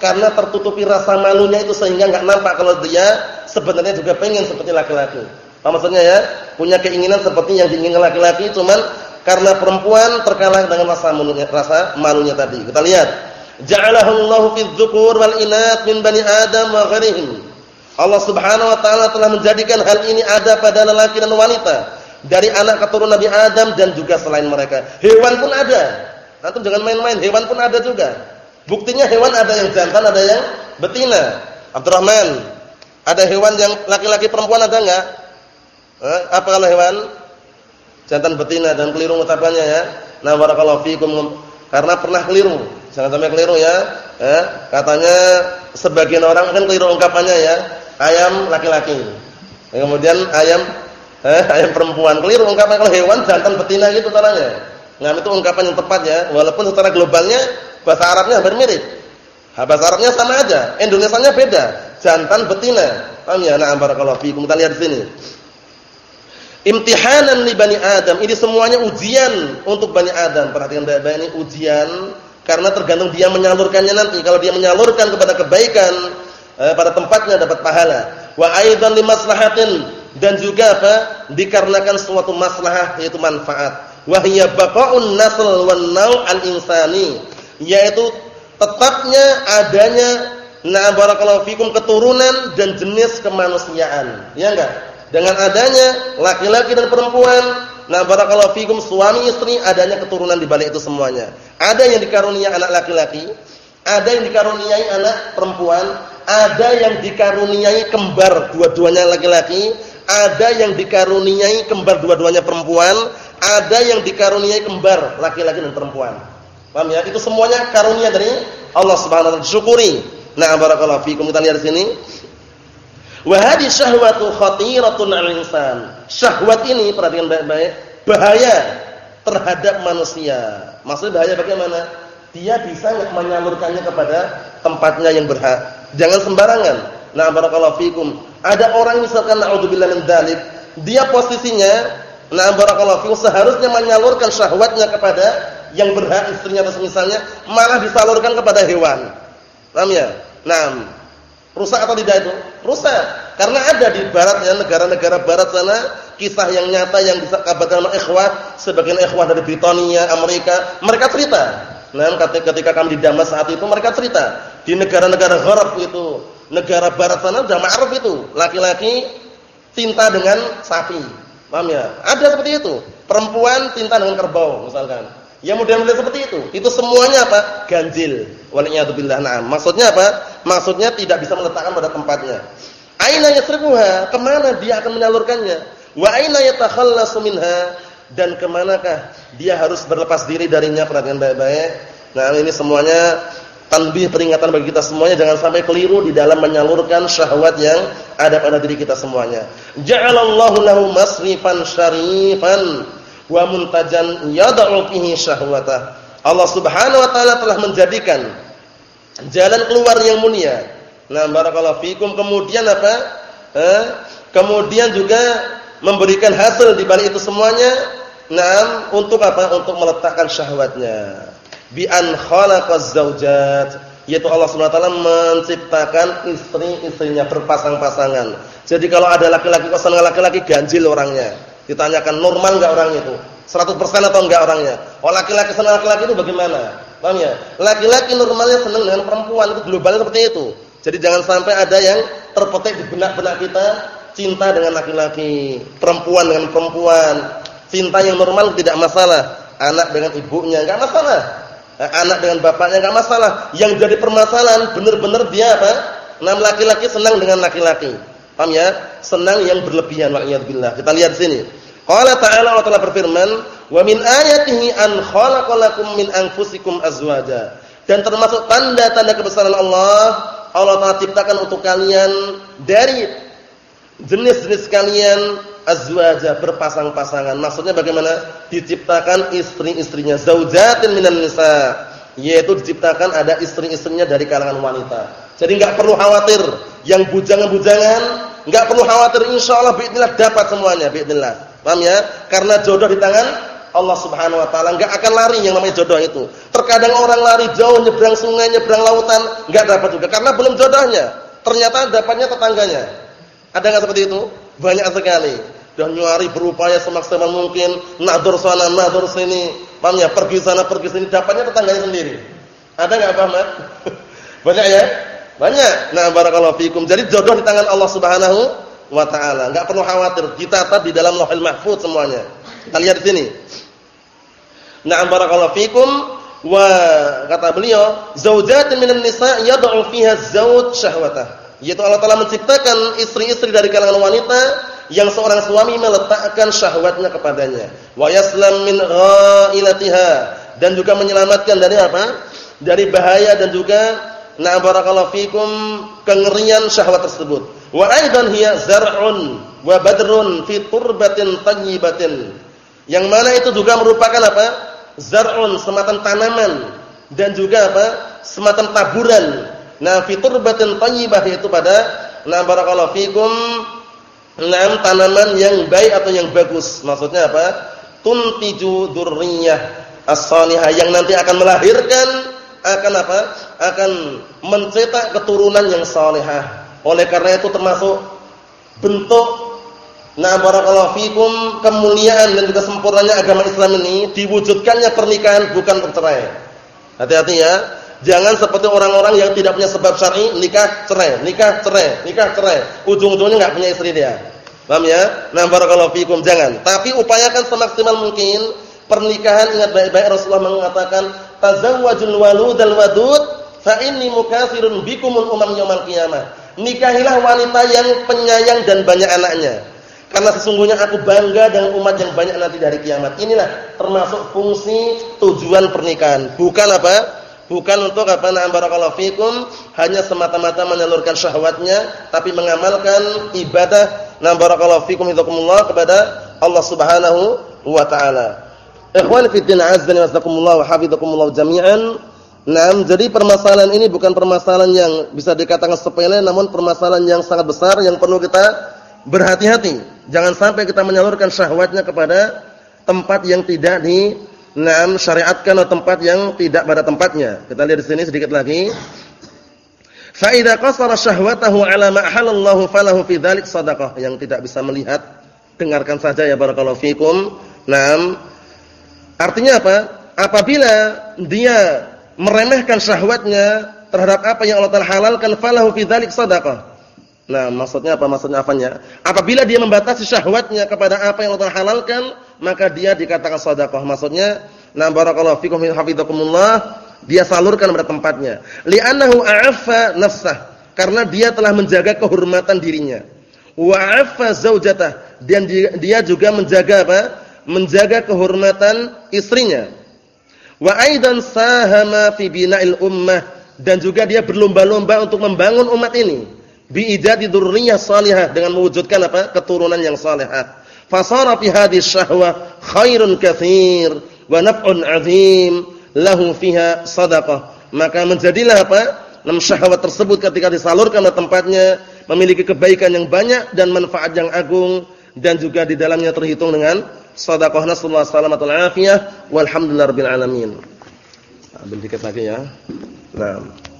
karena tertutupi rasa malunya itu sehingga enggak nampak kalau dia sebenarnya juga pengen seperti laki-laki. Apa maksudnya ya? Punya keinginan seperti yang diinginkan laki-laki cuman karena perempuan terkalah dengan rasa malunya, rasa malunya tadi. Kita lihat. Ja'alahu Allahu fi dzukur wal inat min bani Adam wa ghairihim. Allah Subhanahu wa taala telah menjadikan hal ini ada pada lelaki dan wanita dari anak keturunan Nabi Adam dan juga selain mereka. Hewan pun ada. Antum jangan main-main, hewan pun ada juga. Buktinya hewan ada yang jantan, ada yang betina. Abdurrahman, ada hewan yang laki-laki perempuan ada enggak? Eh, apa kalau hewan? Jantan betina dan keliru ngucapannya ya. Nah, barakallahu fikum karena pernah keliru. Jangan sampai keliru ya. Eh, katanya sebagian orang kan keliru ungkapannya ya. Ayam laki-laki. Kemudian ayam eh, ayam perempuan. Keliru ungkapan kalau hewan jantan betina gitu caranya. Nah, itu ungkapan yang tepat ya. Walaupun secara globalnya bahasa Arabnya hampir mirip. bahasa Arabnya sama aja, Indonesianya beda. Jantan betina. Paham ya? Nah, barakallahu fiikum. Kita lihat di sini. Imtihanan li Bani Adam. Ini semuanya ujian untuk Bani Adam. Perhatikan baik-baik ini ujian karena tergantung dia menyalurkannya nanti. Kalau dia menyalurkan kepada kebaikan eh, pada tempatnya dapat pahala. Wa aidan limaslahatin dan juga apa? dikarenakan suatu maslahah yaitu manfaat. Wahya baqaun nasl wan nau' al-insani, yaitu tetapnya adanya na barakallahu fikum keturunan dan jenis kemanusiaan. Ya enggak? Dengan adanya laki-laki dan perempuan, na barakallahu fikum suami istri adanya keturunan di balik itu semuanya. Ada yang dikaruniai anak laki-laki, ada yang dikaruniai anak perempuan, ada yang dikaruniai kembar dua-duanya laki-laki, Ada yang dikaruniai kembar dua-duanya perempuan, ada yang dikaruniai kembar laki-laki dan perempuan. Paham ya? Itu semuanya karunia dari Allah Subhanahu wa taala. Syukuri. Nah, barakallahu fikum. Kita lihat di sini. Wa hadhihi syahwatu khatiratun 'alal insan. Syahwat ini perhatikan baik-baik, bahaya terhadap manusia. Maksudnya bahaya bagaimana? Dia bisa menyalurkannya kepada tempatnya yang berhak. Jangan sembarangan. Nah, barakallahu fikum. Ada orang misalkan naudzubillah min dzalik, dia posisinya nah barakallahu fikum seharusnya menyalurkan syahwatnya kepada yang berhak istrinya atau misalnya malah disalurkan kepada hewan. Paham ya? Nah, rusak atau tidak itu? Rusak. Karena ada di barat ya negara-negara barat sana kisah yang nyata yang dikabarkan oleh ikhwah, sebagian ikhwah dari Britania, Amerika, mereka cerita. Nah, ketika kami di Damas saat itu mereka cerita, di negara-negara gharab itu, negara barat sana sudah ma'ruf itu, laki-laki cinta dengan sapi. Paham ya? Ada seperti itu. Perempuan cinta dengan kerbau misalkan. Yang model-model seperti itu. Itu semuanya apa? Ganjil. Waliyadzubillah. Nah, maksudnya apa? Maksudnya tidak bisa meletakkan pada tempatnya. Aina yasrifuha? Ke mana dia akan menyalurkannya? Wa aina yatakhallasu minha? Dan ke manakah dia harus berlepas diri darinya? Perhatikan baik-baik. Nah, ini semuanya tanbih peringatan bagi kita semuanya jangan sampai keliru di dalam menyalurkan syahwat yang ada pada diri kita semuanya. Ja'alallahu lahu masrifan syarifan wa muntajan yad'u fihi syahwatah. Allah Subhanahu wa taala telah menjadikan jalan keluar yang mulia. Nah, barakallahu fikum kemudian apa? Eh, kemudian juga memberikan hasil di balik itu semuanya. Nah, untuk apa? Untuk meletakkan syahwatnya. Bi an khalaqaz zaujat, yaitu Allah Subhanahu wa taala menciptakan istri-istrinya berpasang-pasangan. Jadi kalau ada laki-laki senang laki-laki ganjil orangnya. Ditanyakan normal enggak orangnya itu? 100% atau enggak orangnya? Oh laki-laki senang laki-laki itu bagaimana? Paham ya? Laki-laki normalnya senang dengan perempuan itu globalnya seperti itu. Jadi jangan sampai ada yang terpetik di benak-benak kita cinta dengan laki-laki, perempuan dengan perempuan. Cinta yang normal tidak masalah. Anak dengan ibunya enggak masalah. Eh, anak dengan bapaknya enggak masalah. Yang jadi permasalahan benar-benar dia apa? Enam laki-laki senang dengan laki-laki. Paham ya? Senang yang berlebihan wa'iyadzubillah. Kita lihat sini. Qala ta'ala Allah telah berfirman, "Wa min ayatihi an khalaqalakum min anfusikum azwaja." Dan termasuk tanda-tanda kebesaran Allah, Allah telah ciptakan untuk kalian dari jenis-jenis kalian azwaja berpasang-pasangan. Maksudnya bagaimana? Diciptakan istri-istrinya zaujatin minan nisa, yaitu diciptakan ada istri-istrinya dari kalangan wanita. Jadi enggak perlu khawatir yang bujangan-bujangan, enggak perlu khawatir insyaallah باذنillah dapat semuanya باذnillah. Paham ya? Karena jodoh di tangan Allah Subhanahu wa taala, enggak akan lari yang namanya jodoh itu. Terkadang orang lari jauh nyebrang sungai, nyebrang lautan, enggak dapat juga karena belum jodohnya. Ternyata dapatnya tetangganya. Ada enggak seperti itu? Banyak sekali. Dan nyari berupaya semaksimal mungkin, nadur sana, nadur sini. Paham ya? Pergi sana, pergi sini, dapatnya tetangganya sendiri. Ada enggak Pak Ahmad? Banyak ya? Banyak. Nah, barakallahu fikum. Jadi jodoh di tangan Allah Subhanahu wa taala. Enggak perlu khawatir, dicatat di dalam Lauhul Mahfuz semuanya. Kita lihat di sini. Na'am barakallahu fikum wa kata beliau, zaujatin minan nisa yad'u fiha zauj syahwatah. Yaitu Allah Taala menciptakan istri-istri dari kalangan wanita yang seorang suami meletakkan syahwatnya kepadanya. Wa yaslam min ghailatiha dan juga menyelamatkan dari apa? Dari bahaya dan juga na'am barakallahu fikum kengerian syahwat tersebut. Wa aidan hiya zar'un wa badrun fi turbatin tayyibatin. Yang mana itu juga merupakan apa? Zar'un semacam tanaman dan juga apa? Semacam taburan. Nah, fi turbatin tayyibah itu pada nah barakallahu fikum enam tanaman yang baik atau yang bagus. Maksudnya apa? Tuntiju dzurriyyah as-salihah yang nanti akan melahirkan akan apa? Akan mencetak keturunan yang salihah. Oleh karena itu termasuk bentuk nah barakallahu fikum kemuliaan dan juga sempurnanya agama Islam ini diwujudkannya pernikahan bukan bercerai. Hati-hati ya. Jangan seperti orang-orang yang tidak punya sebab syar'i nikah cerai, nikah cerai, nikah cerai. Ujung-ujungnya enggak punya istri dia. Paham ya? Nah barakallahu fikum jangan. Tapi upayakan semaksimal mungkin pernikahan ingat baik-baik Rasulullah mengatakan tazawwajul waludal wadud fa inni mukatsirun bikumul umam yaumil qiyamah nikahilah wanita yang penyayang dan banyak anaknya. Karena sesungguhnya aku bangga dengan umat yang banyak nanti dari kiamat. Inilah termasuk fungsi tujuan pernikahan. Bukan apa? Bukan untuk apa na barakallahu fikum hanya semata-mata menyalurkan syahwatnya tapi mengamalkan ibadah na barakallahu fikum hidakumullah kepada Allah Subhanahu wa taala. Ikhwan fi din azza wa jazakumullah wa hafizakumullah jami'an. Nah, jadi permasalahan ini bukan permasalahan yang bisa dikatakan sepele namun permasalahan yang sangat besar yang perlu kita berhati-hati. Jangan sampai kita menyalurkan syahwatnya kepada tempat yang tidak di nam syariatkan tempat yang tidak pada tempatnya. Kita lihat di sini sedikit lagi. Fa idza qasara syahwatahu ala ma halallahu falahu fi dzalik shadaqah. Yang tidak bisa melihat, dengarkan saja ya barakallahu fikum. Naam. Artinya apa? Apabila dia meremehkan syahwatnya terhadap apa yang Allah Taala halalkan falahu fi dzalik shadaqah. Nah, maksudnya apa? Maksudnya apanya? Apabila dia membatasi syahwatnya kepada apa yang Allah halalkan, maka dia dikatakan sedekah. Maksudnya, na barakallahu fikum hafizakumullah, dia salurkan pada tempatnya. Li'annahu a'affa nafsah, karena dia telah menjaga kehormatan dirinya. Wa 'affa zaujatah, dan dia juga menjaga apa? Menjaga kehormatan istrinya. Wa aidan sahama fi bina'il ummah, dan juga dia berlomba-lomba untuk membangun umat ini biidadi dzurriyyah salihah dengan mewujudkan apa? keturunan yang salihah. Fasara fi hadhihi syahwah khairun katsir wa naf'un 'azim lahu fiha sadaqah. Maka menjadilah apa? Enam syahwat tersebut ketika disalurkan ke tempatnya memiliki kebaikan yang banyak dan manfaat yang agung dan juga di dalamnya terhitung dengan sedekah nasallahu salamatul afiyah walhamdulillahirabbil alamin. Ambil dikit lagi ya. Nah.